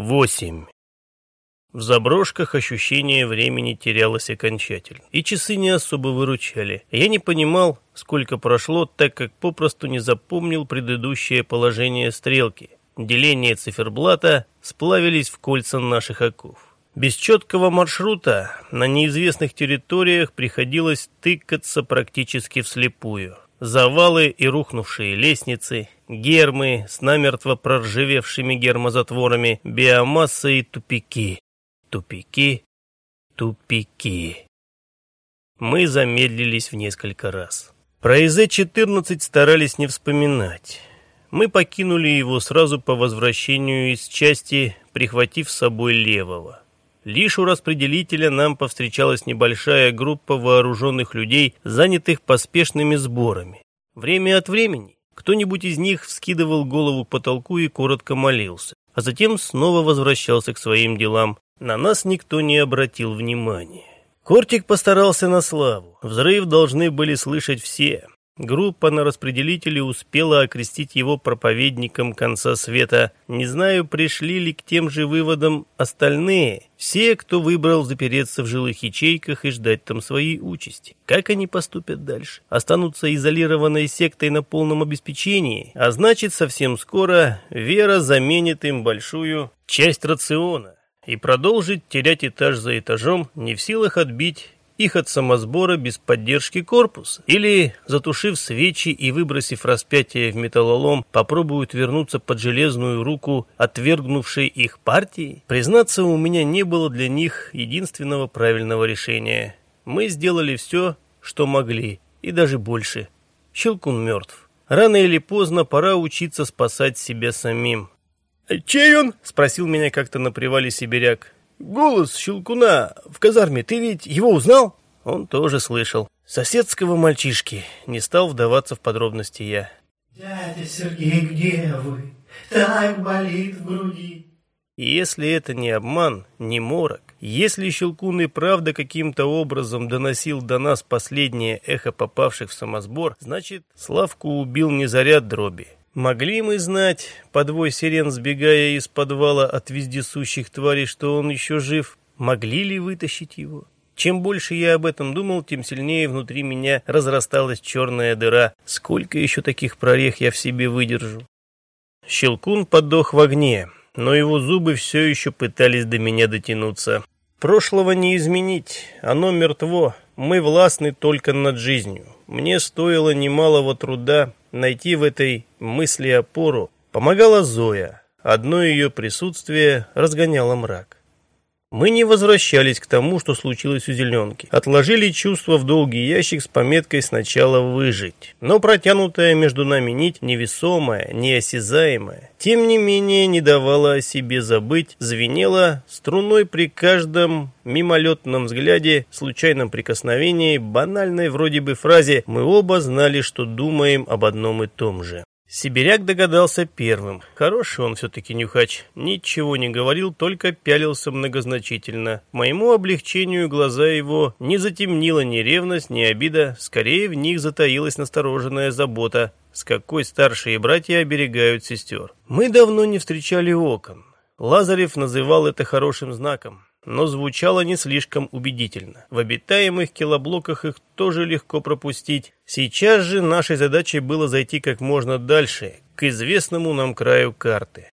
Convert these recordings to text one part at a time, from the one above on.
Восемь. В заброшках ощущение времени терялось окончательно, и часы не особо выручали. Я не понимал, сколько прошло, так как попросту не запомнил предыдущее положение стрелки. Деление циферблата сплавились в кольца наших оков. Без четкого маршрута на неизвестных территориях приходилось тыкаться практически вслепую. Завалы и рухнувшие лестницы, гермы с намертво проржавевшими гермозатворами, биомасса и тупики. Тупики, тупики. Мы замедлились в несколько раз. Про ИЗ-14 старались не вспоминать. Мы покинули его сразу по возвращению из части, прихватив с собой левого. Лишь у распределителя нам повстречалась небольшая группа вооруженных людей, занятых поспешными сборами. Время от времени кто-нибудь из них вскидывал голову к потолку и коротко молился, а затем снова возвращался к своим делам. На нас никто не обратил внимания. Кортик постарался на славу. Взрыв должны были слышать все. Группа на распределителе успела окрестить его проповедником конца света. Не знаю, пришли ли к тем же выводам остальные. Все, кто выбрал запереться в жилых ячейках и ждать там своей участи. Как они поступят дальше? Останутся изолированной сектой на полном обеспечении, а значит, совсем скоро вера заменит им большую часть рациона и продолжит терять этаж за этажом, не в силах отбить их от самосбора без поддержки корпуса. Или, затушив свечи и выбросив распятие в металлолом, попробуют вернуться под железную руку отвергнувшей их партии? Признаться, у меня не было для них единственного правильного решения. Мы сделали все, что могли, и даже больше. Щелкун мертв. Рано или поздно пора учиться спасать себя самим. «Чей он?» — спросил меня как-то на привале сибиряк. Голос Щелкуна в казарме, ты ведь его узнал? Он тоже слышал. Соседского мальчишки. Не стал вдаваться в подробности я. Дядя Сергей, где вы? Так болит в груди. И если это не обман, не морок, если Щелкун и правда каким-то образом доносил до нас последнее эхо попавших в самосбор, значит, Славку убил не заряд дроби, Могли мы знать, подвой сирен сбегая из подвала от вездесущих тварей, что он еще жив? Могли ли вытащить его? Чем больше я об этом думал, тем сильнее внутри меня разрасталась черная дыра. Сколько еще таких прорех я в себе выдержу? Щелкун подох в огне, но его зубы все еще пытались до меня дотянуться. Прошлого не изменить, оно мертво, мы властны только над жизнью. Мне стоило немалого труда найти в этой мысли опору. Помогала Зоя. Одно ее присутствие разгоняло мрак. Мы не возвращались к тому, что случилось у зеленки. Отложили чувство в долгий ящик с пометкой «сначала выжить». Но протянутая между нами нить, невесомая, неосязаемая, тем не менее не давала о себе забыть, звенела струной при каждом мимолетном взгляде, случайном прикосновении, банальной вроде бы фразе «мы оба знали, что думаем об одном и том же». Сибиряк догадался первым. Хороший он все-таки нюхач. Ничего не говорил, только пялился многозначительно. Моему облегчению глаза его не затемнила ни ревность, ни обида. Скорее в них затаилась настороженная забота. С какой старшие братья оберегают сестер. Мы давно не встречали окон. Лазарев называл это хорошим знаком но звучало не слишком убедительно. В обитаемых килоблоках их тоже легко пропустить. Сейчас же нашей задачей было зайти как можно дальше, к известному нам краю карты.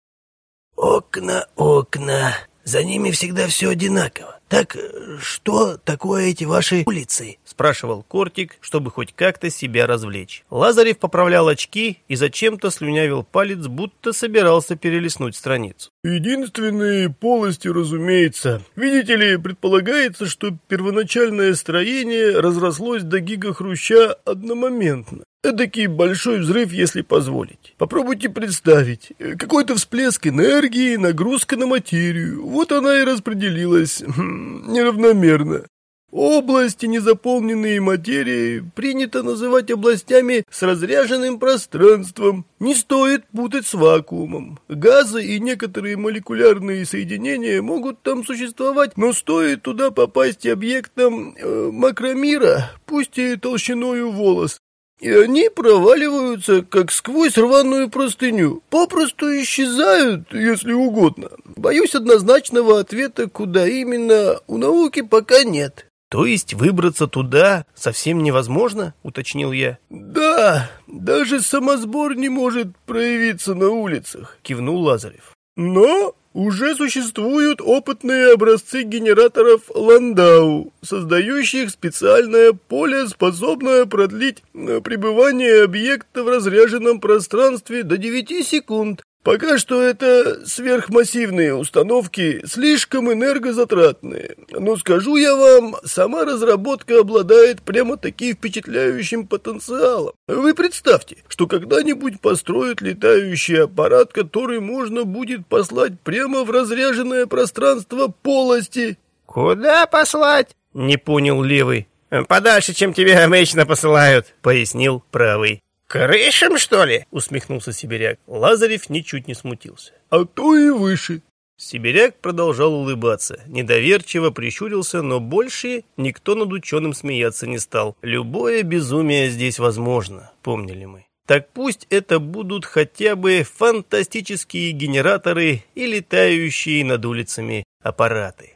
«Окна, окна. За ними всегда все одинаково. Так что такое эти ваши улицы?» спрашивал Кортик, чтобы хоть как-то себя развлечь. Лазарев поправлял очки и зачем-то слюнявил палец, будто собирался перелистнуть страницу. Единственные полости, разумеется. Видите ли, предполагается, что первоначальное строение разрослось до гигахруща одномоментно. Эдакий большой взрыв, если позволить. Попробуйте представить. Какой-то всплеск энергии, нагрузка на материю. Вот она и распределилась хм, неравномерно. Области, незаполненные материей, принято называть областями с разряженным пространством. Не стоит путать с вакуумом. Газы и некоторые молекулярные соединения могут там существовать, но стоит туда попасть объектом э, макромира, пусть и толщиною волос. И они проваливаются, как сквозь рваную простыню. Попросту исчезают, если угодно. Боюсь, однозначного ответа, куда именно, у науки пока нет. «То есть выбраться туда совсем невозможно?» — уточнил я. «Да, даже самосбор не может проявиться на улицах», — кивнул Лазарев. «Но уже существуют опытные образцы генераторов Ландау, создающих специальное поле, способное продлить э, пребывание объекта в разряженном пространстве до 9 секунд, Пока что это сверхмассивные установки, слишком энергозатратные. Но скажу я вам, сама разработка обладает прямо-таки впечатляющим потенциалом. Вы представьте, что когда-нибудь построят летающий аппарат, который можно будет послать прямо в разряженное пространство полости. «Куда послать?» — не понял левый. «Подальше, чем тебя обычно посылают», — пояснил правый. «Крышем, что ли?» — усмехнулся Сибиряк. Лазарев ничуть не смутился. «А то и выше». Сибиряк продолжал улыбаться, недоверчиво прищурился, но больше никто над ученым смеяться не стал. Любое безумие здесь возможно, помнили мы. Так пусть это будут хотя бы фантастические генераторы и летающие над улицами аппараты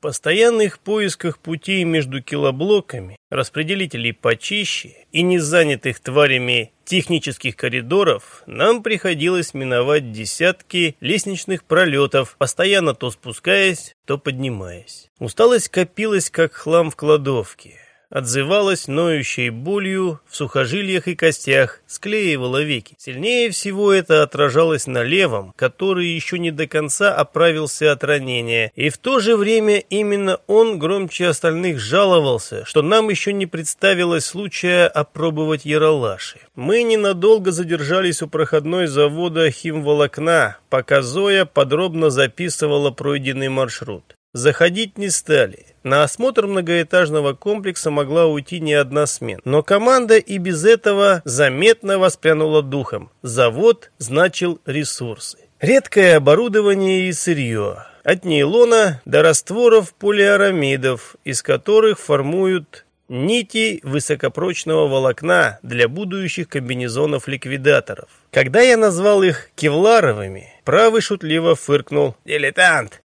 постоянных поисках путей между килоблоками, распределителей почище и незанятых тварями технических коридоров нам приходилось миновать десятки лестничных пролетов, постоянно то спускаясь, то поднимаясь. Усталость копилась, как хлам в кладовке отзывалась ноющей болью в сухожилиях и костях, склеивала веки. Сильнее всего это отражалось на левом, который еще не до конца оправился от ранения, и в то же время именно он громче остальных жаловался, что нам еще не представилось случая опробовать яролаши. Мы ненадолго задержались у проходной завода химволокна, пока Зоя подробно записывала пройденный маршрут. Заходить не стали. На осмотр многоэтажного комплекса могла уйти не одна смена. Но команда и без этого заметно воспрянула духом. Завод значил ресурсы. Редкое оборудование и сырье. От нейлона до растворов полиарамидов, из которых формуют нити высокопрочного волокна для будущих комбинезонов-ликвидаторов. Когда я назвал их кевларовыми, правый шутливо фыркнул «Дилетант!»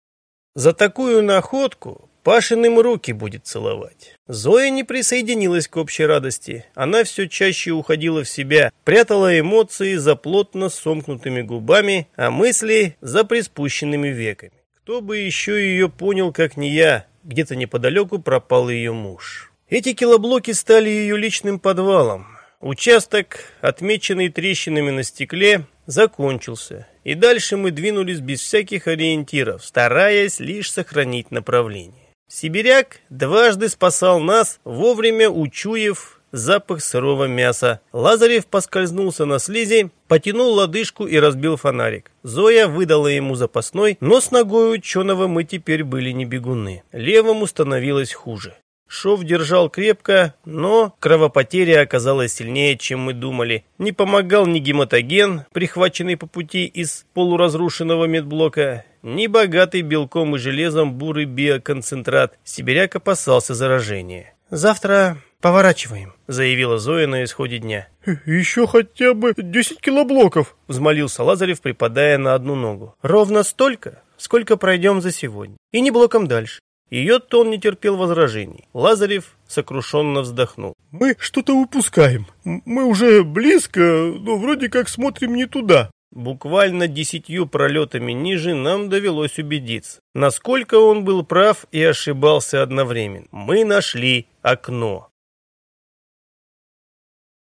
За такую находку Пашиным руки будет целовать. Зоя не присоединилась к общей радости. Она все чаще уходила в себя, прятала эмоции за плотно сомкнутыми губами, а мысли за приспущенными веками. Кто бы еще ее понял, как не я, где-то неподалеку пропал ее муж. Эти килоблоки стали ее личным подвалом. Участок, отмеченный трещинами на стекле, закончился, и дальше мы двинулись без всяких ориентиров, стараясь лишь сохранить направление. Сибиряк дважды спасал нас, вовремя учуяв запах сырого мяса. Лазарев поскользнулся на слизи, потянул лодыжку и разбил фонарик. Зоя выдала ему запасной, но с ногой ученого мы теперь были не бегуны. Левому становилось хуже. Шов держал крепко, но кровопотеря оказалась сильнее, чем мы думали. Не помогал ни гематоген, прихваченный по пути из полуразрушенного медблока, ни богатый белком и железом бурый биоконцентрат. Сибиряк опасался заражения. «Завтра поворачиваем», — заявила Зоя на исходе дня. «Еще хотя бы десять килоблоков», — взмолился Лазарев, припадая на одну ногу. «Ровно столько, сколько пройдем за сегодня. И не блоком дальше. Ее тон не терпел возражений. Лазарев сокрушенно вздохнул. «Мы что-то упускаем. Мы уже близко, но вроде как смотрим не туда». Буквально десятью пролетами ниже нам довелось убедиться, насколько он был прав и ошибался одновременно. Мы нашли окно.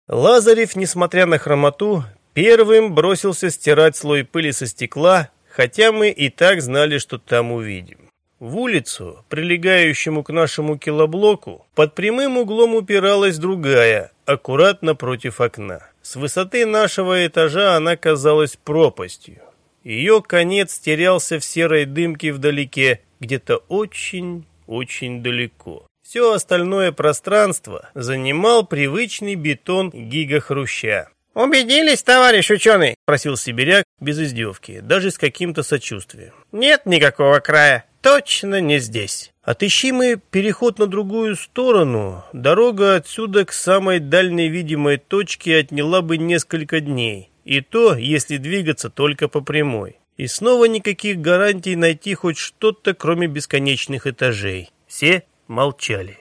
Лазарев, несмотря на хромоту, первым бросился стирать слой пыли со стекла, хотя мы и так знали, что там увидим. В улицу, прилегающему к нашему килоблоку, под прямым углом упиралась другая, аккуратно против окна. С высоты нашего этажа она казалась пропастью. Ее конец терялся в серой дымке вдалеке, где-то очень-очень далеко. Все остальное пространство занимал привычный бетон гигахруща. «Убедились, товарищ ученый?» – просил сибиряк без издевки, даже с каким-то сочувствием. «Нет никакого края. Точно не здесь. Отыщи мы переход на другую сторону, дорога отсюда к самой дальней видимой точке отняла бы несколько дней. И то, если двигаться только по прямой. И снова никаких гарантий найти хоть что-то, кроме бесконечных этажей. Все молчали.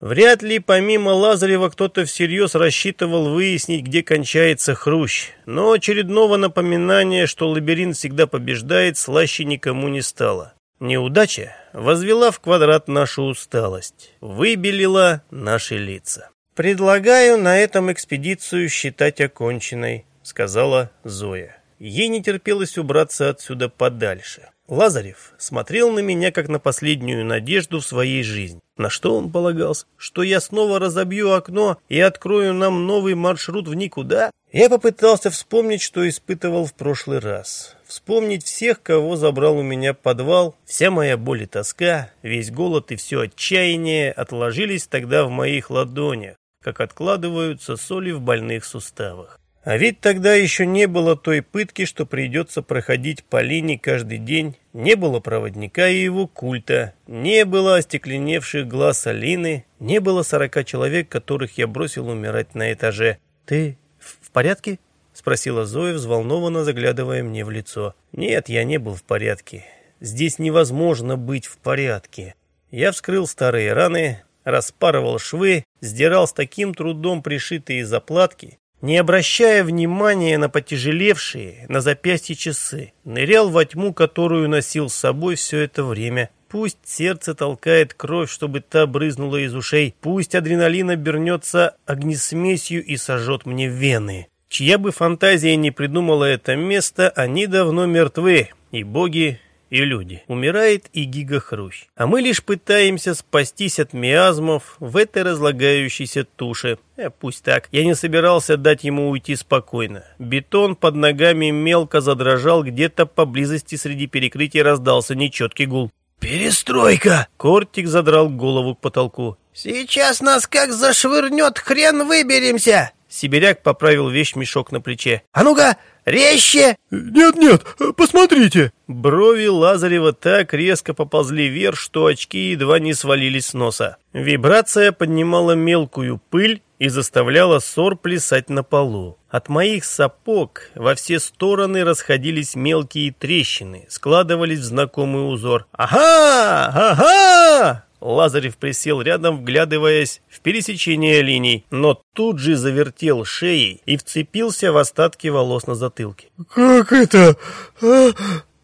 Вряд ли помимо Лазарева кто-то всерьез рассчитывал выяснить, где кончается хрущ, но очередного напоминания, что лабиринт всегда побеждает, слаще никому не стало. Неудача возвела в квадрат нашу усталость, выбелила наши лица. «Предлагаю на этом экспедицию считать оконченной», — сказала Зоя. Ей не терпелось убраться отсюда подальше. Лазарев смотрел на меня как на последнюю надежду в своей жизни. На что он полагался? Что я снова разобью окно и открою нам новый маршрут в никуда? Я попытался вспомнить, что испытывал в прошлый раз. Вспомнить всех, кого забрал у меня подвал. Вся моя боль и тоска, весь голод и все отчаяние отложились тогда в моих ладонях, как откладываются соли в больных суставах. А ведь тогда еще не было той пытки, что придется проходить по линии каждый день, не было проводника и его культа, не было остекленевших глаз Алины, не было сорока человек, которых я бросил умирать на этаже. «Ты в порядке?» — спросила Зоя, взволнованно заглядывая мне в лицо. «Нет, я не был в порядке. Здесь невозможно быть в порядке». Я вскрыл старые раны, распарывал швы, сдирал с таким трудом пришитые заплатки, не обращая внимания на потяжелевшие на запястье часы, нырял во тьму, которую носил с собой все это время. Пусть сердце толкает кровь, чтобы та брызнула из ушей, пусть адреналин обернется огнесмесью и сожжет мне вены. Чья бы фантазия не придумала это место, они давно мертвы, и боги, и люди. Умирает и гигахрущ. А мы лишь пытаемся спастись от миазмов в этой разлагающейся туше. Э, пусть так. Я не собирался дать ему уйти спокойно. Бетон под ногами мелко задрожал, где-то поблизости среди перекрытий раздался нечеткий гул. «Перестройка!» Кортик задрал голову к потолку. «Сейчас нас как зашвырнет, хрен выберемся!» Сибиряк поправил вещь-мешок на плече. «А ну-ка, резче!» «Нет-нет, посмотрите!» Брови Лазарева так резко поползли вверх, что очки едва не свалились с носа. Вибрация поднимала мелкую пыль и заставляла ссор плясать на полу. От моих сапог во все стороны расходились мелкие трещины, складывались в знакомый узор. «Ага! Ага!» Лазарев присел рядом, вглядываясь в пересечение линий, но тут же завертел шеей и вцепился в остатки волос на затылке. «Как это? А?»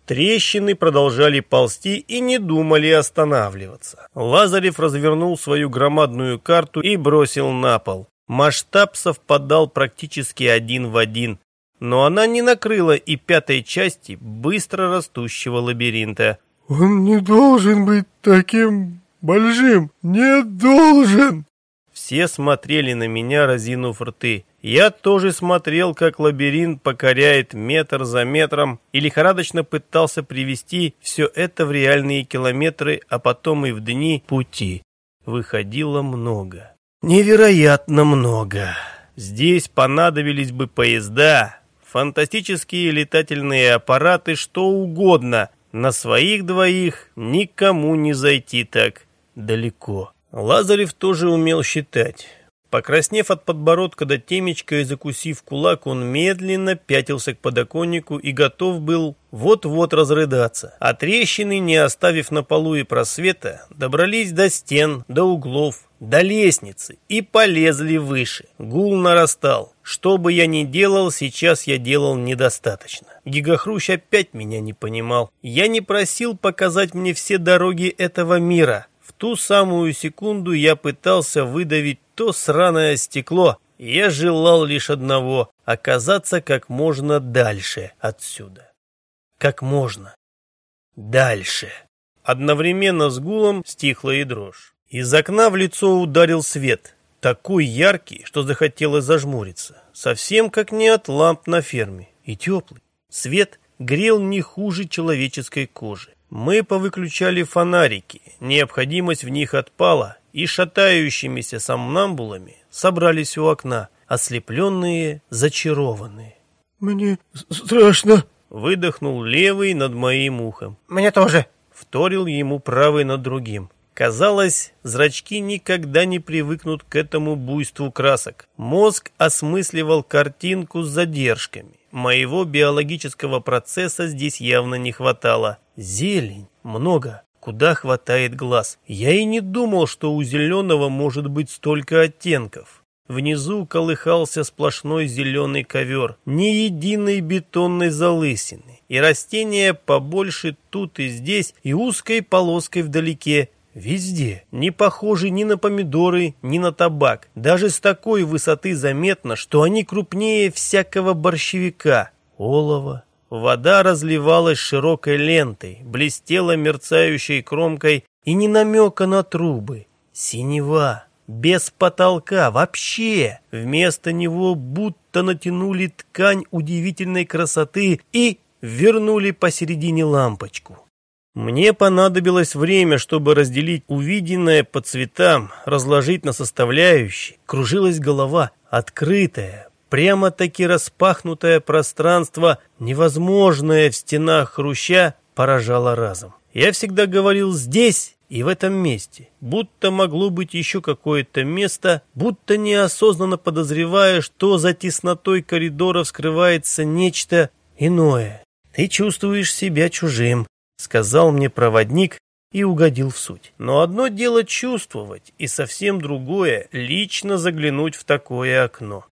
Трещины продолжали ползти и не думали останавливаться. Лазарев развернул свою громадную карту и бросил на пол. Масштаб совпадал практически один в один, но она не накрыла и пятой части быстро растущего лабиринта. «Он не должен быть таким большим, не должен!» Все смотрели на меня, разинув рты. Я тоже смотрел, как лабиринт покоряет метр за метром и лихорадочно пытался привести все это в реальные километры, а потом и в дни пути. Выходило много. Невероятно много. Здесь понадобились бы поезда, фантастические летательные аппараты, что угодно. На своих двоих никому не зайти так далеко. Лазарев тоже умел считать. Покраснев от подбородка до темечка и закусив кулак, он медленно пятился к подоконнику и готов был вот-вот разрыдаться. А трещины, не оставив на полу и просвета, добрались до стен, до углов, до лестницы и полезли выше. Гул нарастал. Что бы я ни делал, сейчас я делал недостаточно. Гигахрущ опять меня не понимал. Я не просил показать мне все дороги этого мира ту самую секунду я пытался выдавить то сраное стекло. Я желал лишь одного — оказаться как можно дальше отсюда. Как можно дальше. Одновременно с гулом стихла и дрожь. Из окна в лицо ударил свет, такой яркий, что захотелось зажмуриться. Совсем как не от ламп на ферме, и теплый. Свет грел не хуже человеческой кожи. Мы повыключали фонарики, необходимость в них отпала, и шатающимися сомнамбулами собрались у окна, ослепленные, зачарованные. «Мне страшно», — выдохнул левый над моим ухом. «Мне тоже», вторил ему правый над другим. Казалось, зрачки никогда не привыкнут к этому буйству красок. Мозг осмысливал картинку с задержками. Моего биологического процесса здесь явно не хватало. Зелень. Много. Куда хватает глаз. Я и не думал, что у зеленого может быть столько оттенков. Внизу колыхался сплошной зеленый ковер, ни единой бетонной залысины, и растения побольше тут и здесь, и узкой полоской вдалеке, Везде. Не похожи ни на помидоры, ни на табак. Даже с такой высоты заметно, что они крупнее всякого борщевика. Олово. Вода разливалась широкой лентой, блестела мерцающей кромкой и не намека на трубы. Синева. Без потолка вообще. Вместо него будто натянули ткань удивительной красоты и вернули посередине лампочку. Мне понадобилось время, чтобы разделить увиденное по цветам, разложить на составляющие. Кружилась голова, открытая, прямо-таки распахнутое пространство, невозможное в стенах хруща, поражало разом. Я всегда говорил «здесь» и в этом месте, будто могло быть еще какое-то место, будто неосознанно подозревая, что за теснотой коридора скрывается нечто иное. Ты чувствуешь себя чужим, сказал мне проводник и угодил в суть. Но одно дело чувствовать, и совсем другое — лично заглянуть в такое окно.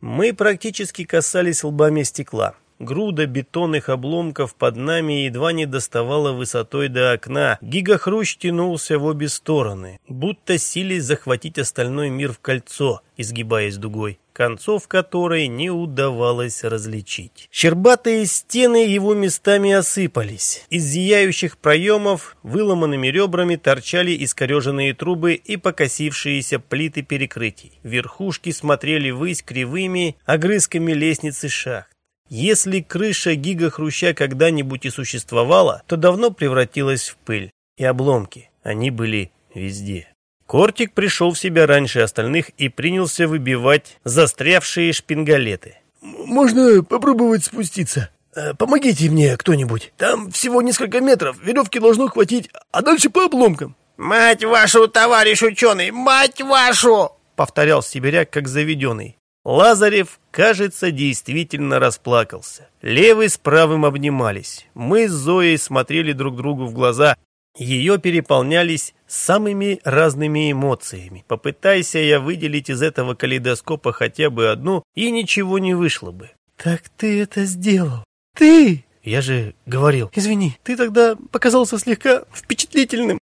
Мы практически касались лбами стекла. Груда бетонных обломков под нами едва не доставала высотой до окна. Гигахрущ тянулся в обе стороны, будто сились захватить остальной мир в кольцо, изгибаясь дугой концов которой не удавалось различить. Щербатые стены его местами осыпались. Из зияющих проемов выломанными ребрами торчали искореженные трубы и покосившиеся плиты перекрытий. Верхушки смотрели ввысь кривыми огрызками лестницы шахт. Если крыша гигахруща когда-нибудь и существовала, то давно превратилась в пыль и обломки. Они были везде. Кортик пришел в себя раньше остальных и принялся выбивать застрявшие шпингалеты. «Можно попробовать спуститься? Э, помогите мне кто-нибудь. Там всего несколько метров, веревки должно хватить, а дальше по обломкам». «Мать вашу, товарищ ученый, мать вашу!» повторял сибиряк как заведенный. Лазарев, кажется, действительно расплакался. Левый с правым обнимались. Мы с Зоей смотрели друг другу в глаза. Ее переполнялись самыми разными эмоциями. Попытайся я выделить из этого калейдоскопа хотя бы одну, и ничего не вышло бы. «Так ты это сделал! Ты!» Я же говорил. «Извини, ты тогда показался слегка впечатлительным».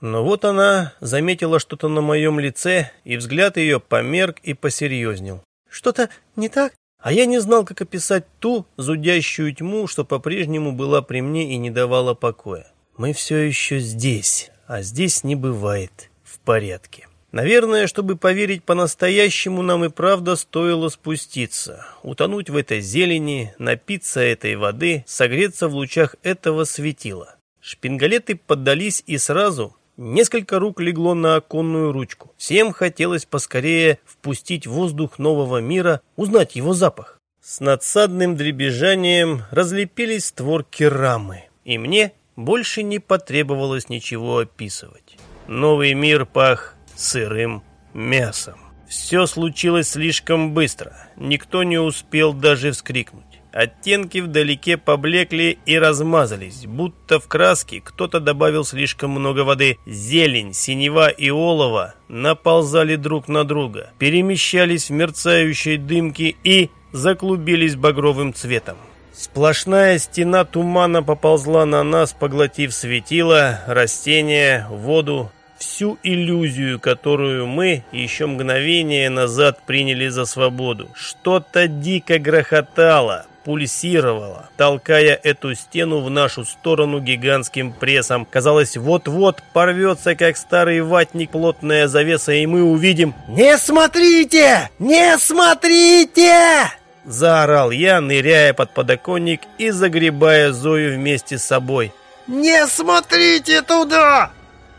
Но вот она заметила что-то на моем лице, и взгляд ее померк и посерьезнел. «Что-то не так?» А я не знал, как описать ту зудящую тьму, что по-прежнему была при мне и не давала покоя. Мы все еще здесь, а здесь не бывает в порядке. Наверное, чтобы поверить по-настоящему, нам и правда стоило спуститься, утонуть в этой зелени, напиться этой воды, согреться в лучах этого светила. Шпингалеты поддались и сразу несколько рук легло на оконную ручку. Всем хотелось поскорее впустить воздух нового мира, узнать его запах. С надсадным дребезжанием разлепились створки рамы, и мне больше не потребовалось ничего описывать. Новый мир пах сырым мясом. Все случилось слишком быстро. Никто не успел даже вскрикнуть. Оттенки вдалеке поблекли и размазались, будто в краске кто-то добавил слишком много воды. Зелень, синева и олово наползали друг на друга, перемещались в мерцающей дымке и заклубились багровым цветом. Сплошная стена тумана поползла на нас, поглотив светило, растения, воду, всю иллюзию, которую мы еще мгновение назад приняли за свободу. Что-то дико грохотало, пульсировало, толкая эту стену в нашу сторону гигантским прессом. Казалось, вот-вот порвется, как старый ватник, плотная завеса, и мы увидим «Не смотрите! Не смотрите!» Заорал я, ныряя под подоконник и загребая Зою вместе с собой. «Не смотрите туда!»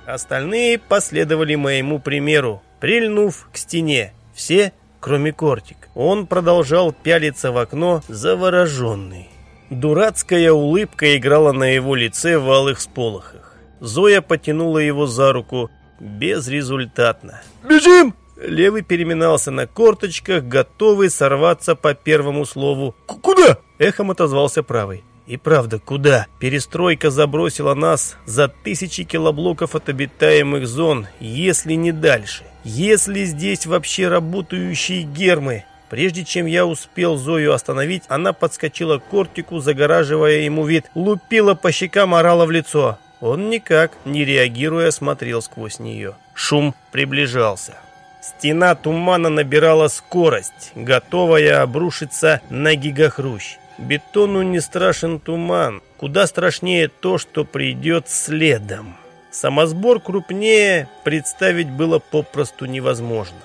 Остальные последовали моему примеру, прильнув к стене. Все, кроме Кортик. Он продолжал пялиться в окно, завороженный. Дурацкая улыбка играла на его лице в алых сполохах. Зоя потянула его за руку. Безрезультатно. «Бежим!» Левый переминался на корточках, готовый сорваться по первому слову. «Куда?» Эхом отозвался правый. И правда, куда? Перестройка забросила нас за тысячи килоблоков от обитаемых зон, если не дальше. Если здесь вообще работающие гермы. Прежде чем я успел Зою остановить, она подскочила к кортику, загораживая ему вид, лупила по щекам, орала в лицо. Он никак, не реагируя, смотрел сквозь нее. Шум приближался. Стена тумана набирала скорость, готовая обрушиться на гигахрущ. Бетону не страшен туман, куда страшнее то, что придет следом. Самосбор крупнее представить было попросту невозможно.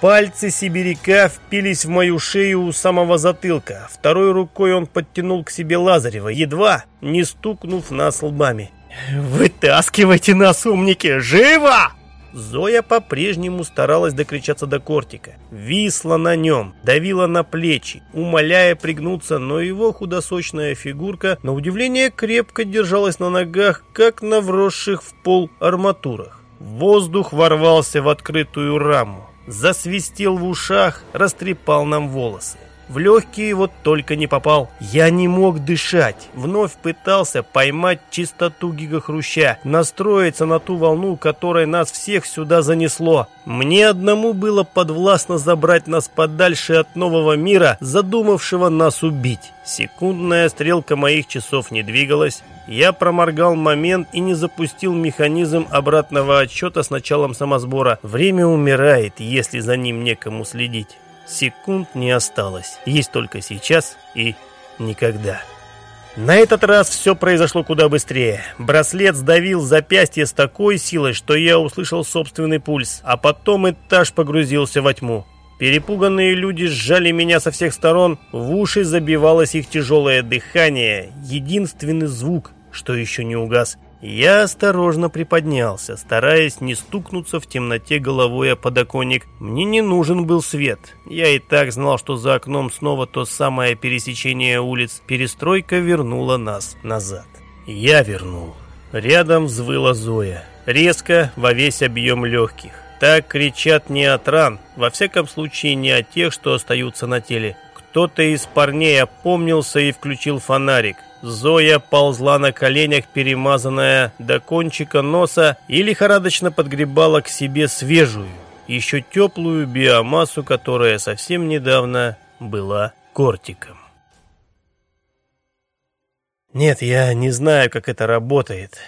Пальцы сибиряка впились в мою шею у самого затылка. Второй рукой он подтянул к себе Лазарева, едва не стукнув нас лбами. «Вытаскивайте нас, умники! Живо!» Зоя по-прежнему старалась докричаться до кортика. Висла на нем, давила на плечи, умоляя пригнуться, но его худосочная фигурка, на удивление, крепко держалась на ногах, как на вросших в пол арматурах. Воздух ворвался в открытую раму, засвистел в ушах, растрепал нам волосы. В легкие вот только не попал. Я не мог дышать. Вновь пытался поймать чистоту гигахруща, настроиться на ту волну, которая нас всех сюда занесло. Мне одному было подвластно забрать нас подальше от нового мира, задумавшего нас убить. Секундная стрелка моих часов не двигалась. Я проморгал момент и не запустил механизм обратного отсчета с началом самосбора. Время умирает, если за ним некому следить. Секунд не осталось. Есть только сейчас и никогда. На этот раз все произошло куда быстрее. Браслет сдавил запястье с такой силой, что я услышал собственный пульс, а потом этаж погрузился во тьму. Перепуганные люди сжали меня со всех сторон, в уши забивалось их тяжелое дыхание, единственный звук, что еще не угас – я осторожно приподнялся, стараясь не стукнуться в темноте головой о подоконник. Мне не нужен был свет. Я и так знал, что за окном снова то самое пересечение улиц. Перестройка вернула нас назад. Я вернул. Рядом взвыла Зоя. Резко, во весь объем легких. Так кричат не от ран, во всяком случае не от тех, что остаются на теле. Кто-то из парней опомнился и включил фонарик. Зоя ползла на коленях, перемазанная до кончика носа, и лихорадочно подгребала к себе свежую, еще теплую биомассу, которая совсем недавно была кортиком. Нет, я не знаю, как это работает.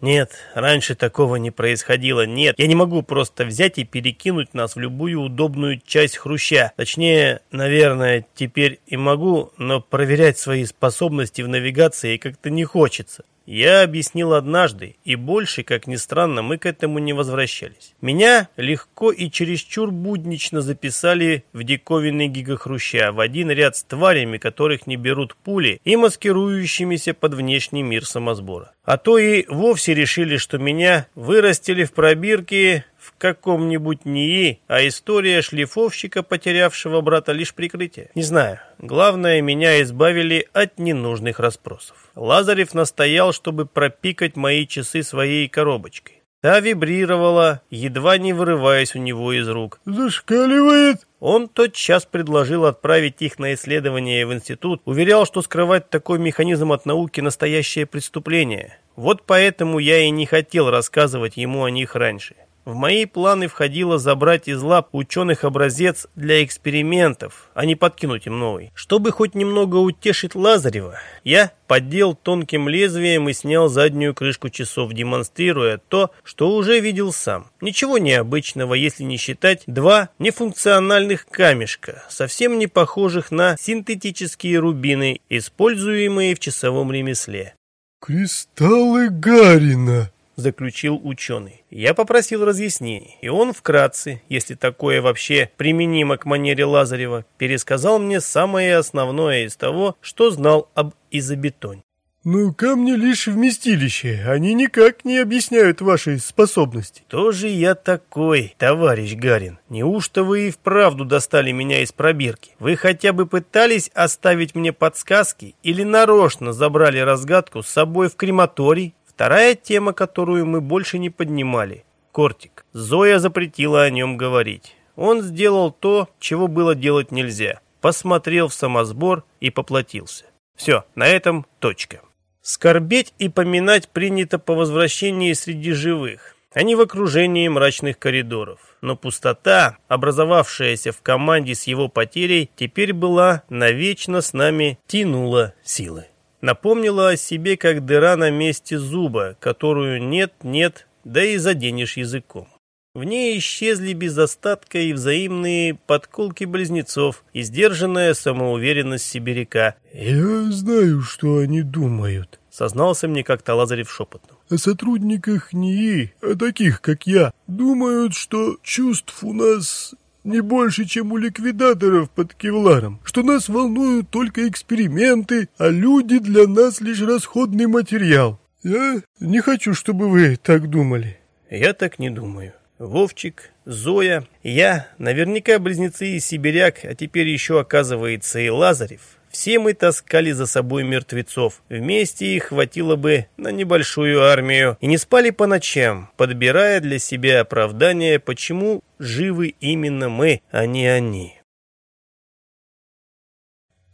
Нет, раньше такого не происходило. Нет, я не могу просто взять и перекинуть нас в любую удобную часть хруща. Точнее, наверное, теперь и могу, но проверять свои способности в навигации как-то не хочется. Я объяснил однажды, и больше, как ни странно, мы к этому не возвращались. Меня легко и чересчур буднично записали в диковинный гигахруща в один ряд с тварями, которых не берут пули, и маскирующимися под внешний мир самосбора. А то и вовсе решили, что меня вырастили в пробирке каком-нибудь НИИ, а история шлифовщика, потерявшего брата, лишь прикрытие. Не знаю. Главное, меня избавили от ненужных расспросов. Лазарев настоял, чтобы пропикать мои часы своей коробочкой. Та вибрировала, едва не вырываясь у него из рук. «Зашкаливает!» Он тотчас предложил отправить их на исследование в институт, уверял, что скрывать такой механизм от науки – настоящее преступление. Вот поэтому я и не хотел рассказывать ему о них раньше. В мои планы входило забрать из лап ученых образец для экспериментов, а не подкинуть им новый. Чтобы хоть немного утешить Лазарева, я поддел тонким лезвием и снял заднюю крышку часов, демонстрируя то, что уже видел сам. Ничего необычного, если не считать два нефункциональных камешка, совсем не похожих на синтетические рубины, используемые в часовом ремесле. «Кристаллы Гарина!» Заключил ученый. Я попросил разъяснений, и он вкратце, если такое вообще применимо к манере Лазарева, пересказал мне самое основное из того, что знал об изобетоне. «Но камни лишь вместилище, они никак не объясняют вашей способности». «Тоже я такой, товарищ Гарин. Неужто вы и вправду достали меня из пробирки? Вы хотя бы пытались оставить мне подсказки или нарочно забрали разгадку с собой в крематорий?» Вторая тема, которую мы больше не поднимали – кортик. Зоя запретила о нем говорить. Он сделал то, чего было делать нельзя. Посмотрел в самосбор и поплатился. Все, на этом точка. Скорбеть и поминать принято по возвращении среди живых, а не в окружении мрачных коридоров. Но пустота, образовавшаяся в команде с его потерей, теперь была навечно с нами тянула силы. Напомнила о себе, как дыра на месте зуба, которую нет-нет, да и заденешь языком. В ней исчезли без остатка и взаимные подколки близнецов, и сдержанная самоуверенность сибиряка. «Я знаю, что они думают», — сознался мне как-то Лазарев шепотом. «О сотрудниках НИИ, о таких, как я, думают, что чувств у нас не больше, чем у ликвидаторов под кевларом, что нас волнуют только эксперименты, а люди для нас лишь расходный материал. Я не хочу, чтобы вы так думали». «Я так не думаю». Вовчик, Зоя, я, наверняка близнецы и сибиряк, а теперь еще оказывается и Лазарев. Все мы таскали за собой мертвецов. Вместе их хватило бы на небольшую армию. И не спали по ночам, подбирая для себя оправдание, почему живы именно мы, а не они.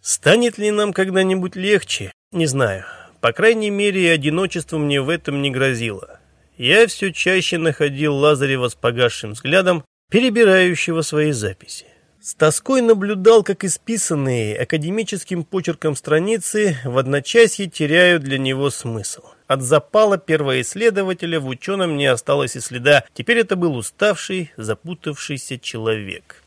Станет ли нам когда-нибудь легче? Не знаю. По крайней мере, одиночество мне в этом не грозило я все чаще находил Лазарева с погасшим взглядом, перебирающего свои записи. С тоской наблюдал, как исписанные академическим почерком страницы в одночасье теряют для него смысл. От запала первоисследователя в ученом не осталось и следа. Теперь это был уставший, запутавшийся человек.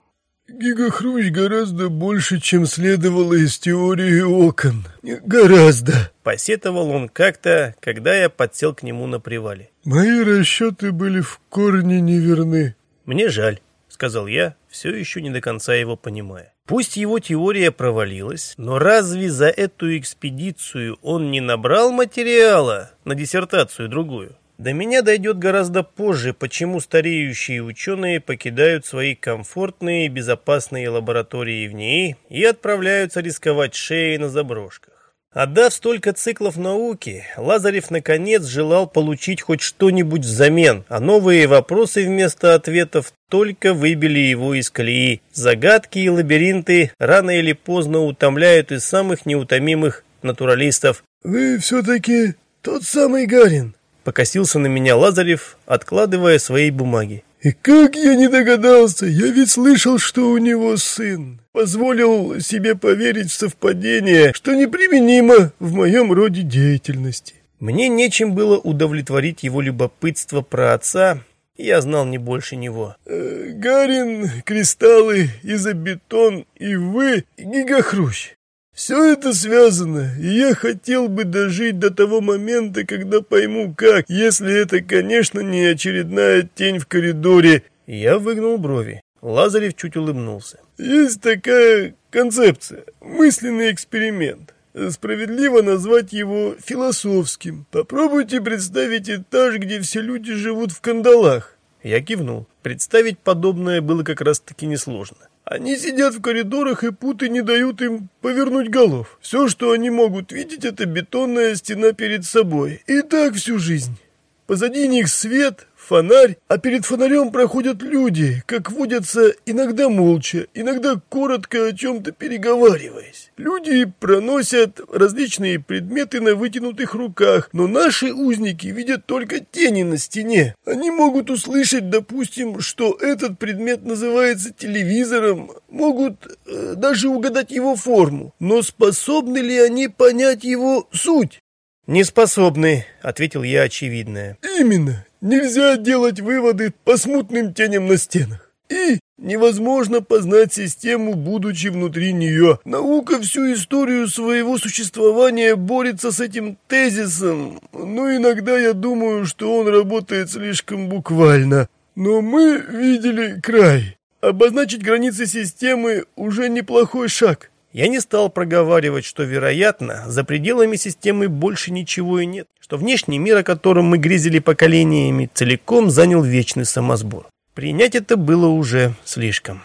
Гигахрущ гораздо больше, чем следовало из теории окон. Гораздо. Посетовал он как-то, когда я подсел к нему на привале. Мои расчеты были в корне неверны. Мне жаль, сказал я, все еще не до конца его понимая. Пусть его теория провалилась, но разве за эту экспедицию он не набрал материала на диссертацию другую? До меня дойдет гораздо позже, почему стареющие ученые покидают свои комфортные и безопасные лаборатории в ней и отправляются рисковать шеей на заброшках. Отдав столько циклов науки, Лазарев наконец желал получить хоть что-нибудь взамен, а новые вопросы вместо ответов только выбили его из колеи. Загадки и лабиринты рано или поздно утомляют и самых неутомимых натуралистов. «Вы все-таки тот самый Гарин?» Покосился на меня Лазарев, откладывая свои бумаги. «И как я не догадался! Я ведь слышал, что у него сын. Позволил себе поверить в совпадение, что неприменимо в моем роде деятельности». Мне нечем было удовлетворить его любопытство про отца, я знал не больше него. Э, «Гарин, кристаллы, изобетон и вы, гигахрущ. Все это связано, и я хотел бы дожить до того момента, когда пойму как, если это, конечно, не очередная тень в коридоре. Я выгнул брови. Лазарев чуть улыбнулся. Есть такая концепция, мысленный эксперимент. Справедливо назвать его философским. Попробуйте представить этаж, где все люди живут в кандалах. Я кивнул. Представить подобное было как раз-таки несложно. Они сидят в коридорах, и путы не дают им повернуть голов. Все, что они могут видеть, это бетонная стена перед собой. И так всю жизнь. Позади них свет, фонарь, а перед фонарем проходят люди, как водятся, иногда молча, иногда коротко о чем-то переговариваясь. Люди проносят различные предметы на вытянутых руках, но наши узники видят только тени на стене. Они могут услышать, допустим, что этот предмет называется телевизором, могут э, даже угадать его форму, но способны ли они понять его суть? «Не способны», — ответил я очевидное. «Именно. Нельзя делать выводы по смутным теням на стенах. И невозможно познать систему, будучи внутри нее. Наука всю историю своего существования борется с этим тезисом, но иногда я думаю, что он работает слишком буквально. Но мы видели край. Обозначить границы системы уже неплохой шаг. Я не стал проговаривать, что, вероятно, за пределами системы больше ничего и нет, что внешний мир, о котором мы грезили поколениями, целиком занял вечный самосбор. Принять это было уже слишком.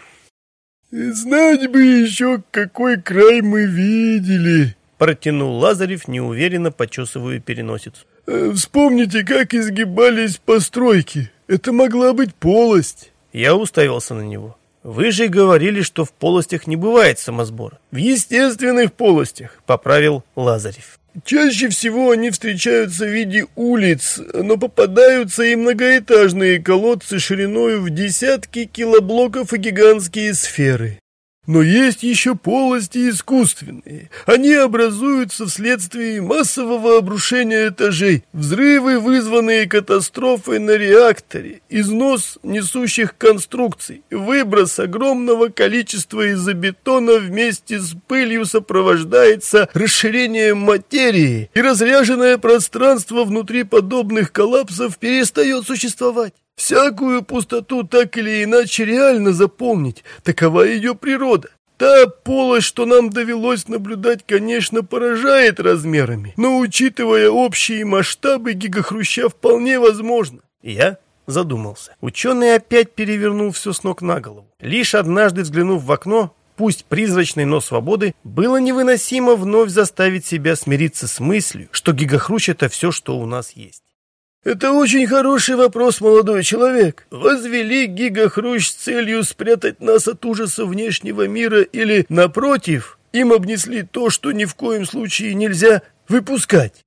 «Знать бы еще, какой край мы видели!» Протянул Лазарев, неуверенно почесывая переносицу. Э, вспомните, как изгибались постройки. Это могла быть полость. Я уставился на него. Вы же говорили, что в полостях не бывает самосбора. В естественных полостях, поправил Лазарев. Чаще всего они встречаются в виде улиц, но попадаются и многоэтажные колодцы шириной в десятки килоблоков и гигантские сферы. Но есть еще полости искусственные. Они образуются вследствие массового обрушения этажей, взрывы, вызванные катастрофой на реакторе, износ несущих конструкций, выброс огромного количества изобетона вместе с пылью сопровождается расширением материи, и разряженное пространство внутри подобных коллапсов перестает существовать. Всякую пустоту так или иначе реально заполнить, такова ее природа. Та полость, что нам довелось наблюдать, конечно, поражает размерами, но учитывая общие масштабы гигахруща вполне возможно. Я задумался. Ученый опять перевернул все с ног на голову. Лишь однажды взглянув в окно, пусть призрачный, но свободы, было невыносимо вновь заставить себя смириться с мыслью, что гигахрущ это все, что у нас есть. Это очень хороший вопрос, молодой человек. Возвели гигахрущ с целью спрятать нас от ужаса внешнего мира или, напротив, им обнесли то, что ни в коем случае нельзя выпускать?